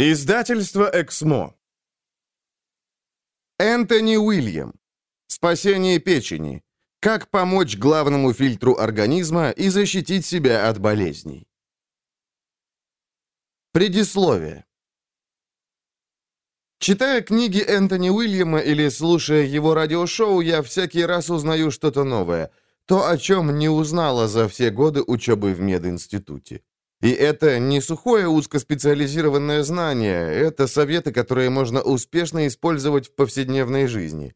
Издательство «Эксмо». Энтони Уильям. Спасение печени. Как помочь главному фильтру организма и защитить себя от болезней. Предисловие. Читая книги Энтони Уильяма или слушая его радиошоу, я всякий раз узнаю что-то новое. То, о чем не узнала за все годы учебы в мединституте. И это не сухое узкоспециализированное знание, это советы, которые можно успешно использовать в повседневной жизни.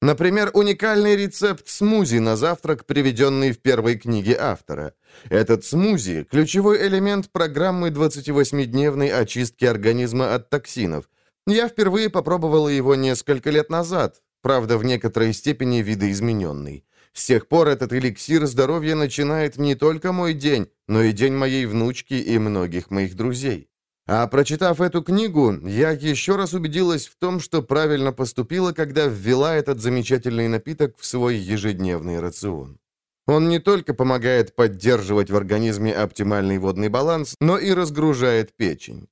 Например, уникальный рецепт смузи на завтрак, приведенный в первой книге автора. Этот смузи – ключевой элемент программы 28-дневной очистки организма от токсинов. Я впервые попробовала его несколько лет назад, правда, в некоторой степени видоизмененный. С тех пор этот эликсир здоровья начинает не только мой день, но и день моей внучки и многих моих друзей. А прочитав эту книгу, я еще раз убедилась в том, что правильно поступила, когда ввела этот замечательный напиток в свой ежедневный рацион. Он не только помогает поддерживать в организме оптимальный водный баланс, но и разгружает печень.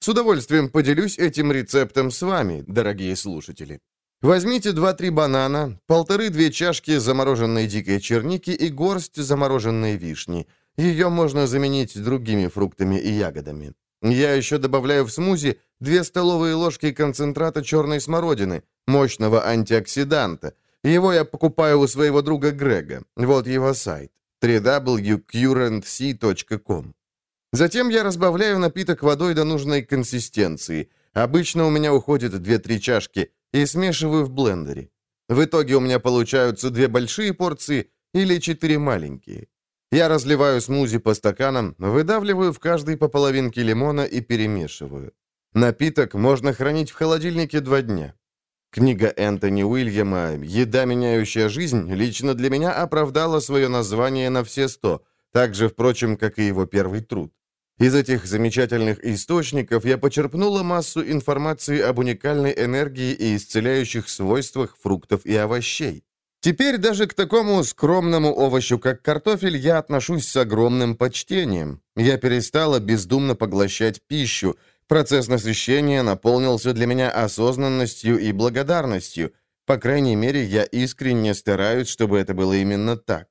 С удовольствием поделюсь этим рецептом с вами, дорогие слушатели. Возьмите 2-3 банана, полторы-две чашки замороженной дикой черники и горсть замороженной вишни. Ее можно заменить другими фруктами и ягодами. Я еще добавляю в смузи 2 столовые ложки концентрата черной смородины, мощного антиоксиданта. Его я покупаю у своего друга Грега. Вот его сайт www.currentc.com. Затем я разбавляю напиток водой до нужной консистенции. Обычно у меня уходит 2-3 чашки, и смешиваю в блендере. В итоге у меня получаются две большие порции или четыре маленькие. Я разливаю смузи по стаканам, выдавливаю в каждый по половинке лимона и перемешиваю. Напиток можно хранить в холодильнике два дня. Книга Энтони Уильяма «Еда, меняющая жизнь» лично для меня оправдала свое название на все сто, так же, впрочем, как и его первый труд. Из этих замечательных источников я почерпнула массу информации об уникальной энергии и исцеляющих свойствах фруктов и овощей. Теперь даже к такому скромному овощу, как картофель, я отношусь с огромным почтением. Я перестала бездумно поглощать пищу. Процесс насыщения наполнился для меня осознанностью и благодарностью. По крайней мере, я искренне стараюсь, чтобы это было именно так.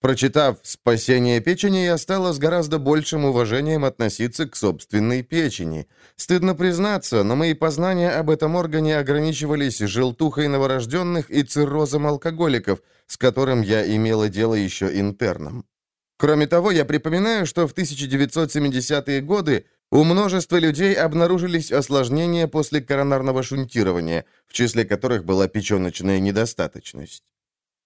Прочитав «Спасение печени», я стала с гораздо большим уважением относиться к собственной печени. Стыдно признаться, но мои познания об этом органе ограничивались желтухой новорожденных и циррозом алкоголиков, с которым я имела дело еще интерном. Кроме того, я припоминаю, что в 1970-е годы у множества людей обнаружились осложнения после коронарного шунтирования, в числе которых была печеночная недостаточность.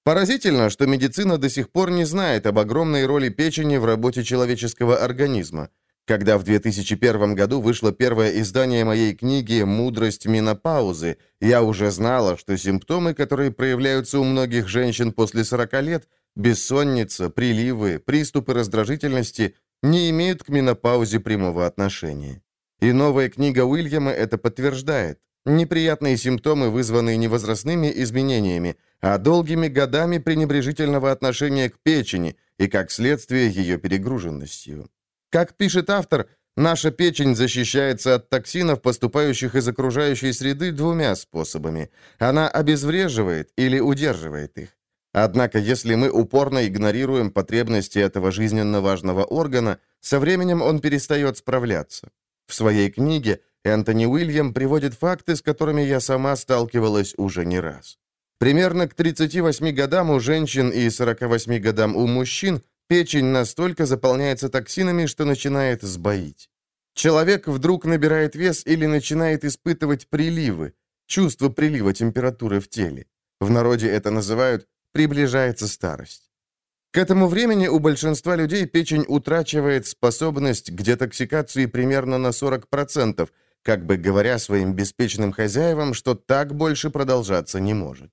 Поразительно, что медицина до сих пор не знает об огромной роли печени в работе человеческого организма. Когда в 2001 году вышло первое издание моей книги «Мудрость менопаузы», я уже знала, что симптомы, которые проявляются у многих женщин после 40 лет, бессонница, приливы, приступы раздражительности, не имеют к менопаузе прямого отношения. И новая книга Уильяма это подтверждает. Неприятные симптомы, вызванные не возрастными изменениями, а долгими годами пренебрежительного отношения к печени и, как следствие, ее перегруженностью. Как пишет автор, наша печень защищается от токсинов, поступающих из окружающей среды, двумя способами. Она обезвреживает или удерживает их. Однако, если мы упорно игнорируем потребности этого жизненно важного органа, со временем он перестает справляться. В своей книге Энтони Уильям приводит факты, с которыми я сама сталкивалась уже не раз. Примерно к 38 годам у женщин и 48 годам у мужчин печень настолько заполняется токсинами, что начинает сбоить. Человек вдруг набирает вес или начинает испытывать приливы, чувство прилива температуры в теле. В народе это называют «приближается старость». К этому времени у большинства людей печень утрачивает способность к детоксикации примерно на 40%, как бы говоря своим беспечным хозяевам, что так больше продолжаться не может.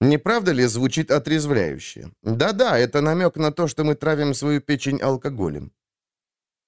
Не правда ли звучит отрезвляюще? Да-да, это намек на то, что мы травим свою печень алкоголем.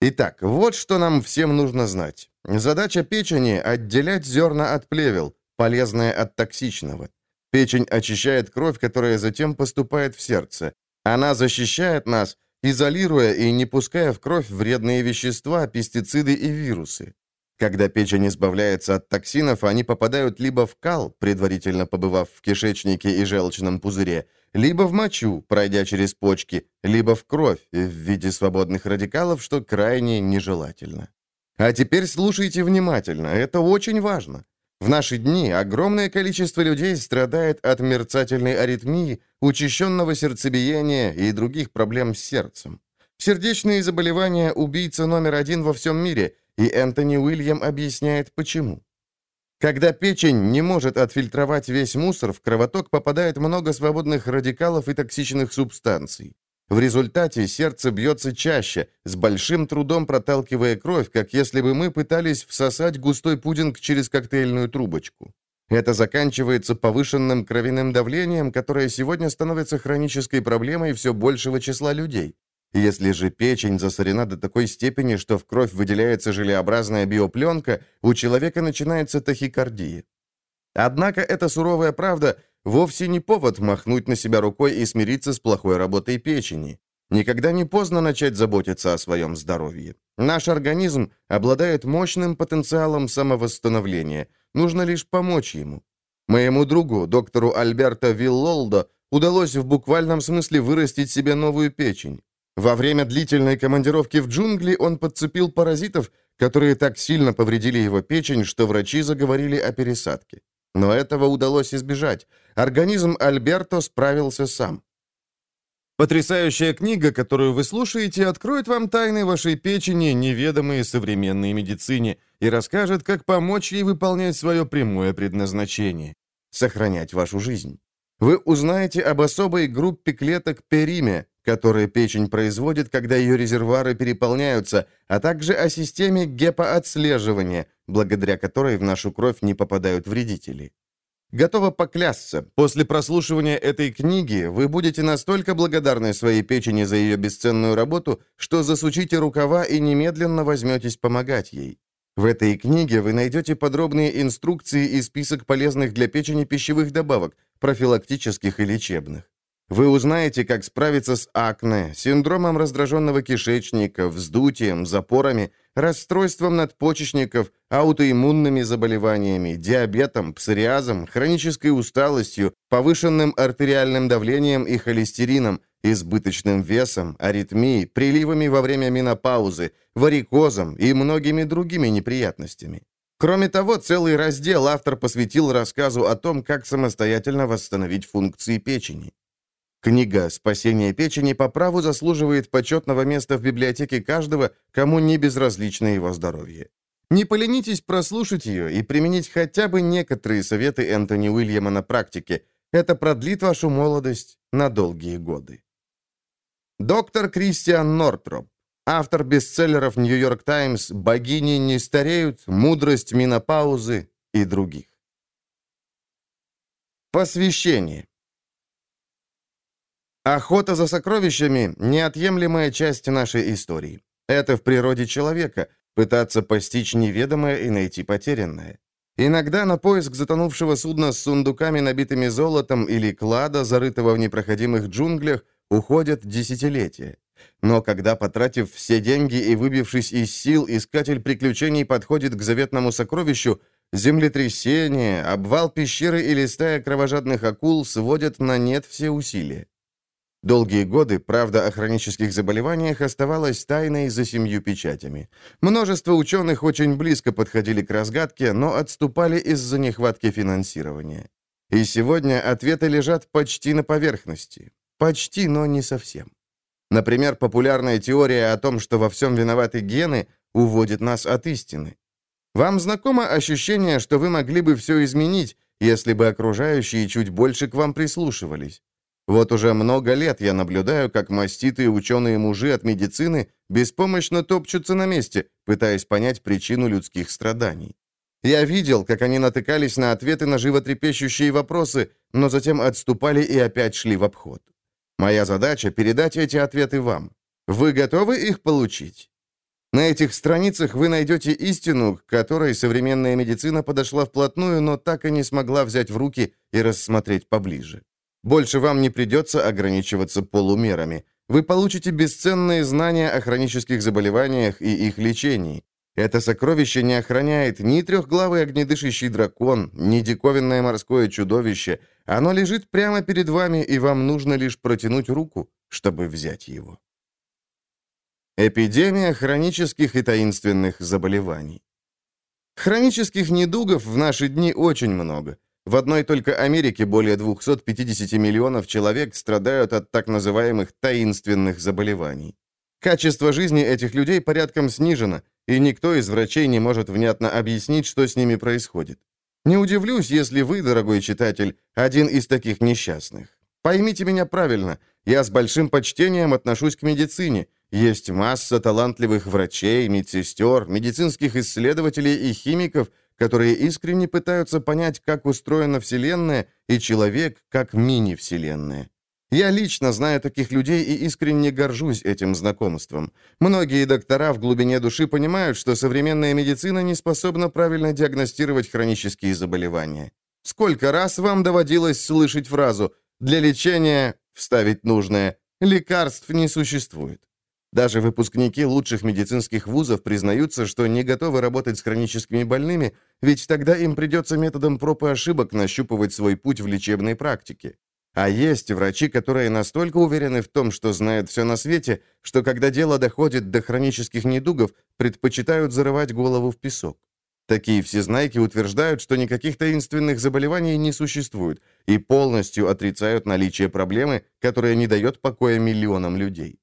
Итак, вот что нам всем нужно знать. Задача печени – отделять зерна от плевел, полезное от токсичного. Печень очищает кровь, которая затем поступает в сердце. Она защищает нас, изолируя и не пуская в кровь вредные вещества, пестициды и вирусы. Когда печень избавляется от токсинов, они попадают либо в кал, предварительно побывав в кишечнике и желчном пузыре, либо в мочу, пройдя через почки, либо в кровь в виде свободных радикалов, что крайне нежелательно. А теперь слушайте внимательно, это очень важно. В наши дни огромное количество людей страдает от мерцательной аритмии, учащенного сердцебиения и других проблем с сердцем. Сердечные заболевания – убийца номер один во всем мире, и Энтони Уильям объясняет, почему. Когда печень не может отфильтровать весь мусор, в кровоток попадает много свободных радикалов и токсичных субстанций. В результате сердце бьется чаще, с большим трудом проталкивая кровь, как если бы мы пытались всосать густой пудинг через коктейльную трубочку. Это заканчивается повышенным кровяным давлением, которое сегодня становится хронической проблемой все большего числа людей. Если же печень засорена до такой степени, что в кровь выделяется желеобразная биопленка, у человека начинается тахикардия. Однако эта суровая правда вовсе не повод махнуть на себя рукой и смириться с плохой работой печени. Никогда не поздно начать заботиться о своем здоровье. Наш организм обладает мощным потенциалом самовосстановления. Нужно лишь помочь ему. Моему другу, доктору Альберто Виллолдо, удалось в буквальном смысле вырастить себе новую печень. Во время длительной командировки в джунгли он подцепил паразитов, которые так сильно повредили его печень, что врачи заговорили о пересадке. Но этого удалось избежать. Организм Альберто справился сам. Потрясающая книга, которую вы слушаете, откроет вам тайны вашей печени, неведомые современной медицине, и расскажет, как помочь ей выполнять свое прямое предназначение – сохранять вашу жизнь. Вы узнаете об особой группе клеток периме, которые печень производит, когда ее резервуары переполняются, а также о системе гепоотслеживания, благодаря которой в нашу кровь не попадают вредители. Готова поклясться, после прослушивания этой книги вы будете настолько благодарны своей печени за ее бесценную работу, что засучите рукава и немедленно возьметесь помогать ей. В этой книге вы найдете подробные инструкции и список полезных для печени пищевых добавок, профилактических и лечебных. Вы узнаете, как справиться с акне, синдромом раздраженного кишечника, вздутием, запорами, расстройством надпочечников, аутоиммунными заболеваниями, диабетом, псориазом, хронической усталостью, повышенным артериальным давлением и холестерином, избыточным весом, аритмией, приливами во время менопаузы, варикозом и многими другими неприятностями. Кроме того, целый раздел автор посвятил рассказу о том, как самостоятельно восстановить функции печени. Книга «Спасение печени» по праву заслуживает почетного места в библиотеке каждого, кому не безразлично его здоровье. Не поленитесь прослушать ее и применить хотя бы некоторые советы Энтони Уильяма на практике. Это продлит вашу молодость на долгие годы. Доктор Кристиан Нортроп, автор бестселлеров «Нью-Йорк Таймс», «Богини не стареют», «Мудрость менопаузы» и других. Посвящение. Охота за сокровищами – неотъемлемая часть нашей истории. Это в природе человека – пытаться постичь неведомое и найти потерянное. Иногда на поиск затонувшего судна с сундуками, набитыми золотом, или клада, зарытого в непроходимых джунглях, уходят десятилетия. Но когда, потратив все деньги и выбившись из сил, искатель приключений подходит к заветному сокровищу, землетрясение, обвал пещеры или стая кровожадных акул сводят на нет все усилия. Долгие годы правда о хронических заболеваниях оставалась тайной за семью печатями. Множество ученых очень близко подходили к разгадке, но отступали из-за нехватки финансирования. И сегодня ответы лежат почти на поверхности. Почти, но не совсем. Например, популярная теория о том, что во всем виноваты гены, уводит нас от истины. Вам знакомо ощущение, что вы могли бы все изменить, если бы окружающие чуть больше к вам прислушивались? Вот уже много лет я наблюдаю, как маститые ученые-мужи от медицины беспомощно топчутся на месте, пытаясь понять причину людских страданий. Я видел, как они натыкались на ответы на животрепещущие вопросы, но затем отступали и опять шли в обход. Моя задача — передать эти ответы вам. Вы готовы их получить? На этих страницах вы найдете истину, к которой современная медицина подошла вплотную, но так и не смогла взять в руки и рассмотреть поближе. Больше вам не придется ограничиваться полумерами. Вы получите бесценные знания о хронических заболеваниях и их лечении. Это сокровище не охраняет ни трехглавый огнедышащий дракон, ни диковинное морское чудовище. Оно лежит прямо перед вами, и вам нужно лишь протянуть руку, чтобы взять его. Эпидемия хронических и таинственных заболеваний. Хронических недугов в наши дни очень много. В одной только Америке более 250 миллионов человек страдают от так называемых таинственных заболеваний. Качество жизни этих людей порядком снижено, и никто из врачей не может внятно объяснить, что с ними происходит. Не удивлюсь, если вы, дорогой читатель, один из таких несчастных. Поймите меня правильно, я с большим почтением отношусь к медицине. Есть масса талантливых врачей, медсестер, медицинских исследователей и химиков, которые искренне пытаются понять, как устроена Вселенная и человек как мини-Вселенная. Я лично знаю таких людей и искренне горжусь этим знакомством. Многие доктора в глубине души понимают, что современная медицина не способна правильно диагностировать хронические заболевания. Сколько раз вам доводилось слышать фразу «для лечения вставить нужное, лекарств не существует». Даже выпускники лучших медицинских вузов признаются, что не готовы работать с хроническими больными, ведь тогда им придется методом проб и ошибок нащупывать свой путь в лечебной практике. А есть врачи, которые настолько уверены в том, что знают все на свете, что когда дело доходит до хронических недугов, предпочитают зарывать голову в песок. Такие всезнайки утверждают, что никаких таинственных заболеваний не существует, и полностью отрицают наличие проблемы, которая не дает покоя миллионам людей.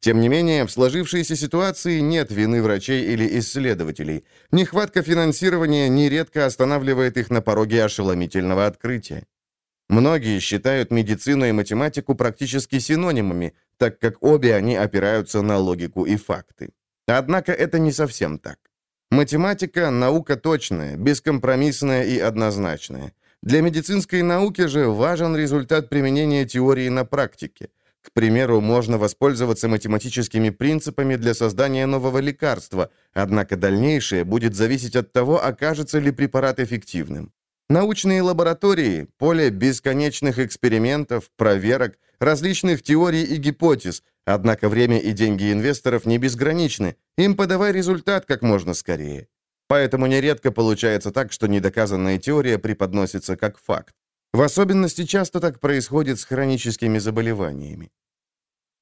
Тем не менее, в сложившейся ситуации нет вины врачей или исследователей. Нехватка финансирования нередко останавливает их на пороге ошеломительного открытия. Многие считают медицину и математику практически синонимами, так как обе они опираются на логику и факты. Однако это не совсем так. Математика – наука точная, бескомпромиссная и однозначная. Для медицинской науки же важен результат применения теории на практике. К примеру, можно воспользоваться математическими принципами для создания нового лекарства, однако дальнейшее будет зависеть от того, окажется ли препарат эффективным. Научные лаборатории – поле бесконечных экспериментов, проверок, различных теорий и гипотез, однако время и деньги инвесторов не безграничны, им подавай результат как можно скорее. Поэтому нередко получается так, что недоказанная теория преподносится как факт. В особенности часто так происходит с хроническими заболеваниями.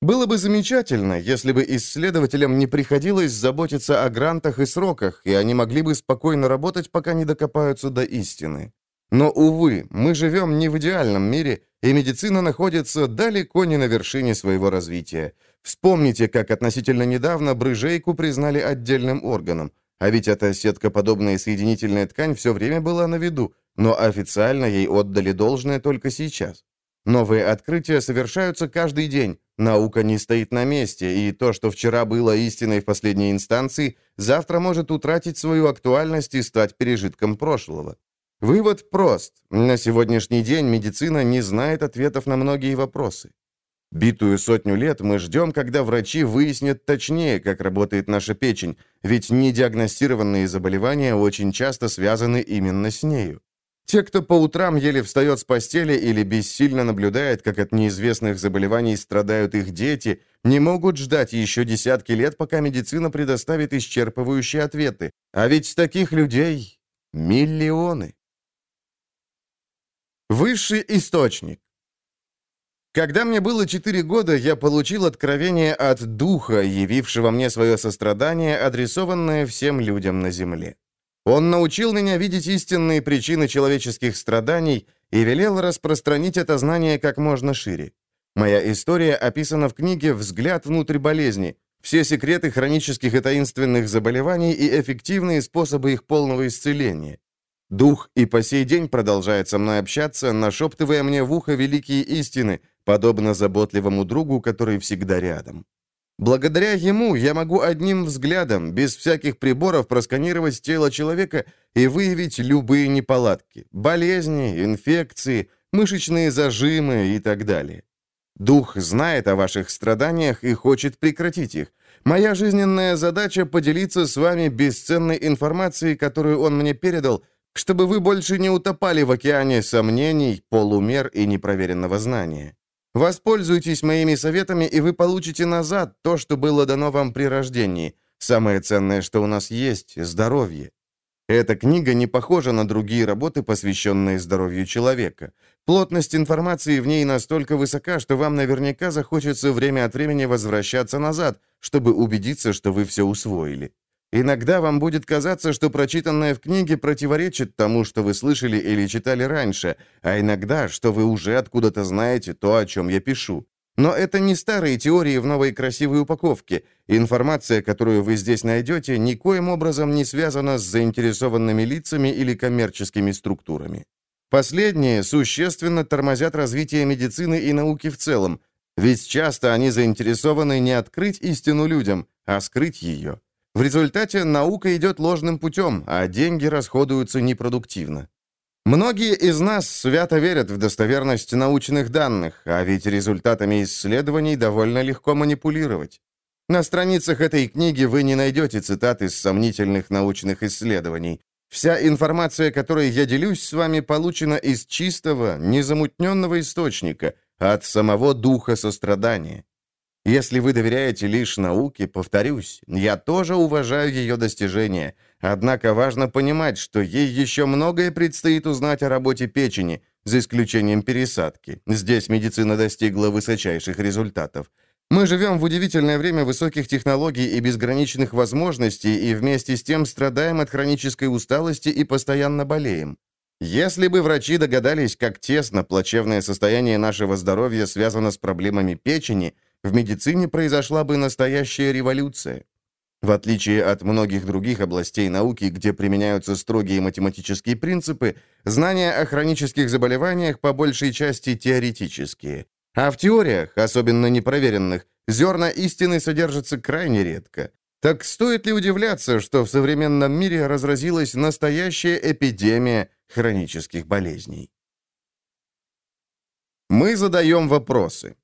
Было бы замечательно, если бы исследователям не приходилось заботиться о грантах и сроках, и они могли бы спокойно работать, пока не докопаются до истины. Но, увы, мы живем не в идеальном мире, и медицина находится далеко не на вершине своего развития. Вспомните, как относительно недавно брыжейку признали отдельным органом. А ведь эта сеткоподобная соединительная ткань все время была на виду, но официально ей отдали должное только сейчас. Новые открытия совершаются каждый день, наука не стоит на месте, и то, что вчера было истиной в последней инстанции, завтра может утратить свою актуальность и стать пережитком прошлого. Вывод прост. На сегодняшний день медицина не знает ответов на многие вопросы. Битую сотню лет мы ждем, когда врачи выяснят точнее, как работает наша печень, ведь недиагностированные заболевания очень часто связаны именно с нею. Те, кто по утрам еле встает с постели или бессильно наблюдает, как от неизвестных заболеваний страдают их дети, не могут ждать еще десятки лет, пока медицина предоставит исчерпывающие ответы. А ведь таких людей миллионы. Высший источник. Когда мне было 4 года, я получил откровение от Духа, явившего мне свое сострадание, адресованное всем людям на земле. Он научил меня видеть истинные причины человеческих страданий и велел распространить это знание как можно шире. Моя история описана в книге «Взгляд внутрь болезни», все секреты хронических и таинственных заболеваний и эффективные способы их полного исцеления. Дух и по сей день продолжает со мной общаться, нашептывая мне в ухо великие истины, подобно заботливому другу, который всегда рядом. Благодаря ему я могу одним взглядом, без всяких приборов, просканировать тело человека и выявить любые неполадки, болезни, инфекции, мышечные зажимы и так далее. Дух знает о ваших страданиях и хочет прекратить их. Моя жизненная задача — поделиться с вами бесценной информацией, которую он мне передал — чтобы вы больше не утопали в океане сомнений, полумер и непроверенного знания. Воспользуйтесь моими советами, и вы получите назад то, что было дано вам при рождении. Самое ценное, что у нас есть – здоровье. Эта книга не похожа на другие работы, посвященные здоровью человека. Плотность информации в ней настолько высока, что вам наверняка захочется время от времени возвращаться назад, чтобы убедиться, что вы все усвоили. Иногда вам будет казаться, что прочитанное в книге противоречит тому, что вы слышали или читали раньше, а иногда, что вы уже откуда-то знаете то, о чем я пишу. Но это не старые теории в новой красивой упаковке. Информация, которую вы здесь найдете, никоим образом не связана с заинтересованными лицами или коммерческими структурами. Последние существенно тормозят развитие медицины и науки в целом, ведь часто они заинтересованы не открыть истину людям, а скрыть ее. В результате наука идет ложным путем, а деньги расходуются непродуктивно. Многие из нас свято верят в достоверность научных данных, а ведь результатами исследований довольно легко манипулировать. На страницах этой книги вы не найдете цитат из сомнительных научных исследований. Вся информация, которой я делюсь с вами, получена из чистого, незамутненного источника, от самого духа сострадания. Если вы доверяете лишь науке, повторюсь, я тоже уважаю ее достижения. Однако важно понимать, что ей еще многое предстоит узнать о работе печени, за исключением пересадки. Здесь медицина достигла высочайших результатов. Мы живем в удивительное время высоких технологий и безграничных возможностей, и вместе с тем страдаем от хронической усталости и постоянно болеем. Если бы врачи догадались, как тесно плачевное состояние нашего здоровья связано с проблемами печени – в медицине произошла бы настоящая революция. В отличие от многих других областей науки, где применяются строгие математические принципы, знания о хронических заболеваниях по большей части теоретические. А в теориях, особенно непроверенных, зерна истины содержатся крайне редко. Так стоит ли удивляться, что в современном мире разразилась настоящая эпидемия хронических болезней? Мы задаем вопросы.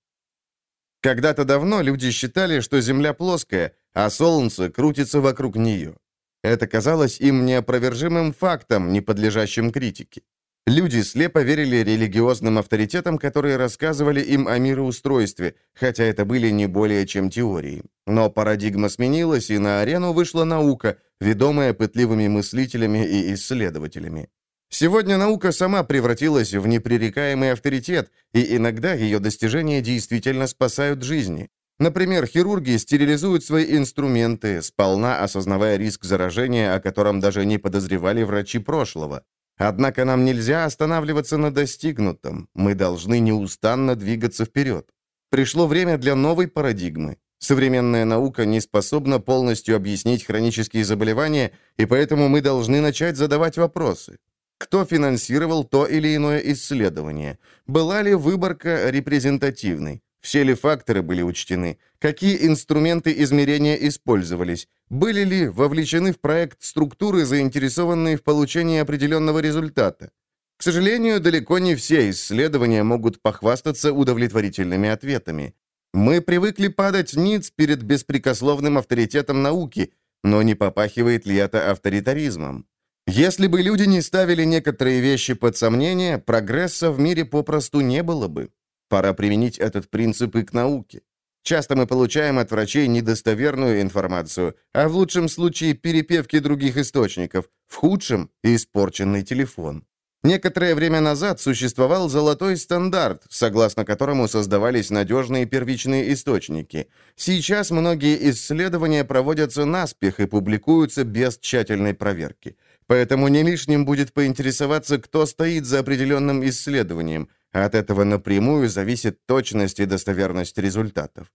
Когда-то давно люди считали, что Земля плоская, а Солнце крутится вокруг нее. Это казалось им неопровержимым фактом, не подлежащим критике. Люди слепо верили религиозным авторитетам, которые рассказывали им о мироустройстве, хотя это были не более чем теории. Но парадигма сменилась, и на арену вышла наука, ведомая пытливыми мыслителями и исследователями. Сегодня наука сама превратилась в непререкаемый авторитет, и иногда ее достижения действительно спасают жизни. Например, хирурги стерилизуют свои инструменты, сполна осознавая риск заражения, о котором даже не подозревали врачи прошлого. Однако нам нельзя останавливаться на достигнутом, мы должны неустанно двигаться вперед. Пришло время для новой парадигмы. Современная наука не способна полностью объяснить хронические заболевания, и поэтому мы должны начать задавать вопросы. Кто финансировал то или иное исследование? Была ли выборка репрезентативной? Все ли факторы были учтены? Какие инструменты измерения использовались? Были ли вовлечены в проект структуры, заинтересованные в получении определенного результата? К сожалению, далеко не все исследования могут похвастаться удовлетворительными ответами. Мы привыкли падать ниц перед беспрекословным авторитетом науки, но не попахивает ли это авторитаризмом? Если бы люди не ставили некоторые вещи под сомнение, прогресса в мире попросту не было бы. Пора применить этот принцип и к науке. Часто мы получаем от врачей недостоверную информацию, а в лучшем случае перепевки других источников, в худшем – испорченный телефон. Некоторое время назад существовал золотой стандарт, согласно которому создавались надежные первичные источники. Сейчас многие исследования проводятся наспех и публикуются без тщательной проверки. Поэтому не лишним будет поинтересоваться, кто стоит за определенным исследованием. От этого напрямую зависит точность и достоверность результатов.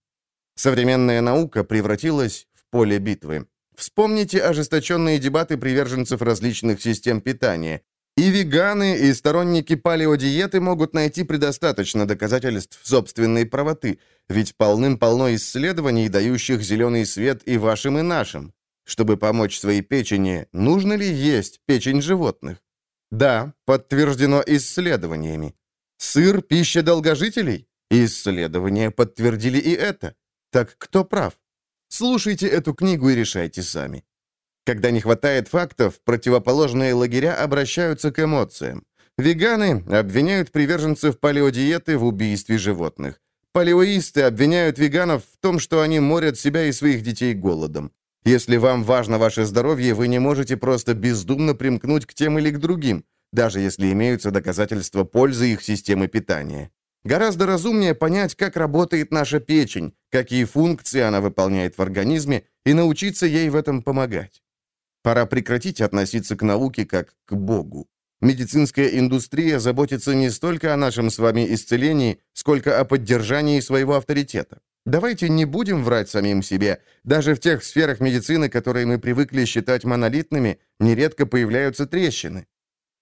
Современная наука превратилась в поле битвы. Вспомните ожесточенные дебаты приверженцев различных систем питания. И веганы, и сторонники палеодиеты могут найти предостаточно доказательств собственной правоты, ведь полным-полно исследований, дающих зеленый свет и вашим, и нашим. Чтобы помочь своей печени, нужно ли есть печень животных? Да, подтверждено исследованиями. Сыр – пища долгожителей? Исследования подтвердили и это. Так кто прав? Слушайте эту книгу и решайте сами. Когда не хватает фактов, противоположные лагеря обращаются к эмоциям. Веганы обвиняют приверженцев палеодиеты в убийстве животных. Палеоисты обвиняют веганов в том, что они морят себя и своих детей голодом. Если вам важно ваше здоровье, вы не можете просто бездумно примкнуть к тем или к другим, даже если имеются доказательства пользы их системы питания. Гораздо разумнее понять, как работает наша печень, какие функции она выполняет в организме, и научиться ей в этом помогать. Пора прекратить относиться к науке как к Богу. Медицинская индустрия заботится не столько о нашем с вами исцелении, сколько о поддержании своего авторитета. Давайте не будем врать самим себе. Даже в тех сферах медицины, которые мы привыкли считать монолитными, нередко появляются трещины.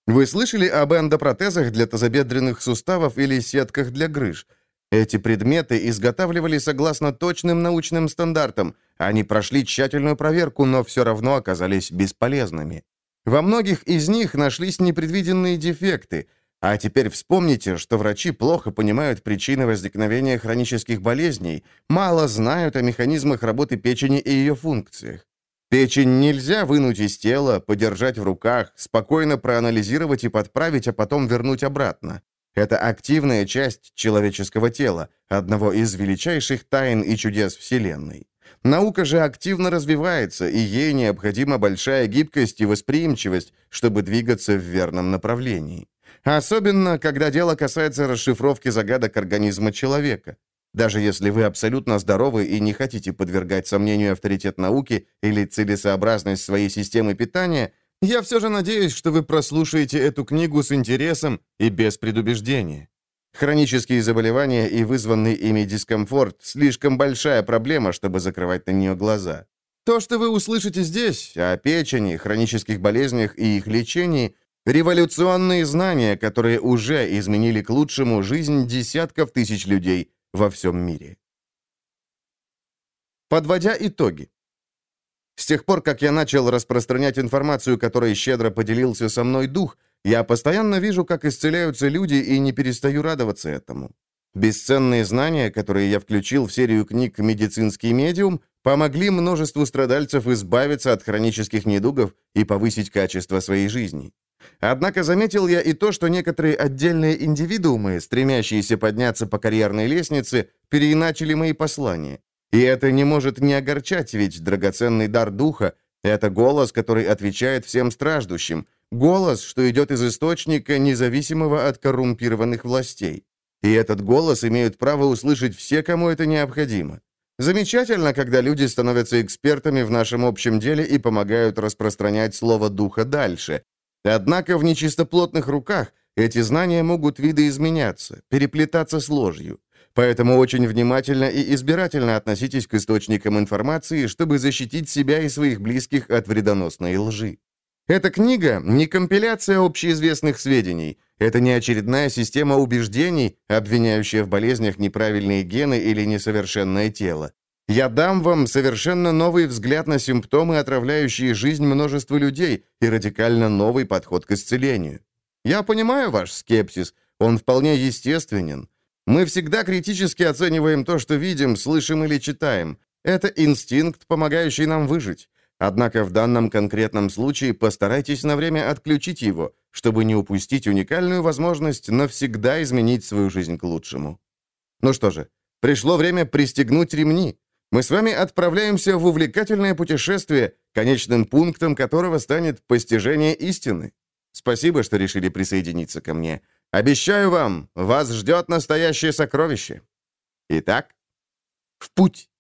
Вы слышали об эндопротезах для тазобедренных суставов или сетках для грыж? Эти предметы изготавливали согласно точным научным стандартам. Они прошли тщательную проверку, но все равно оказались бесполезными. Во многих из них нашлись непредвиденные дефекты. А теперь вспомните, что врачи плохо понимают причины возникновения хронических болезней, мало знают о механизмах работы печени и ее функциях. Печень нельзя вынуть из тела, подержать в руках, спокойно проанализировать и подправить, а потом вернуть обратно. Это активная часть человеческого тела, одного из величайших тайн и чудес Вселенной. Наука же активно развивается, и ей необходима большая гибкость и восприимчивость, чтобы двигаться в верном направлении. Особенно, когда дело касается расшифровки загадок организма человека. Даже если вы абсолютно здоровы и не хотите подвергать сомнению авторитет науки или целесообразность своей системы питания, я все же надеюсь, что вы прослушаете эту книгу с интересом и без предубеждения. Хронические заболевания и вызванный ими дискомфорт – слишком большая проблема, чтобы закрывать на нее глаза. То, что вы услышите здесь о печени, хронических болезнях и их лечении – революционные знания, которые уже изменили к лучшему жизнь десятков тысяч людей – во всем мире. Подводя итоги. С тех пор, как я начал распространять информацию, которой щедро поделился со мной дух, я постоянно вижу, как исцеляются люди, и не перестаю радоваться этому. Бесценные знания, которые я включил в серию книг «Медицинский медиум», помогли множеству страдальцев избавиться от хронических недугов и повысить качество своей жизни. Однако заметил я и то, что некоторые отдельные индивидуумы, стремящиеся подняться по карьерной лестнице, переиначили мои послания. И это не может не огорчать, ведь драгоценный дар духа — это голос, который отвечает всем страждущим, голос, что идет из источника, независимого от коррумпированных властей. И этот голос имеют право услышать все, кому это необходимо. Замечательно, когда люди становятся экспертами в нашем общем деле и помогают распространять слово духа дальше, Однако в нечистоплотных руках эти знания могут видоизменяться, переплетаться с ложью. Поэтому очень внимательно и избирательно относитесь к источникам информации, чтобы защитить себя и своих близких от вредоносной лжи. Эта книга не компиляция общеизвестных сведений, это не очередная система убеждений, обвиняющая в болезнях неправильные гены или несовершенное тело. Я дам вам совершенно новый взгляд на симптомы, отравляющие жизнь множества людей, и радикально новый подход к исцелению. Я понимаю ваш скепсис, он вполне естественен. Мы всегда критически оцениваем то, что видим, слышим или читаем. Это инстинкт, помогающий нам выжить. Однако в данном конкретном случае постарайтесь на время отключить его, чтобы не упустить уникальную возможность навсегда изменить свою жизнь к лучшему. Ну что же, пришло время пристегнуть ремни. Мы с вами отправляемся в увлекательное путешествие, конечным пунктом которого станет постижение истины. Спасибо, что решили присоединиться ко мне. Обещаю вам, вас ждет настоящее сокровище. Итак, в путь.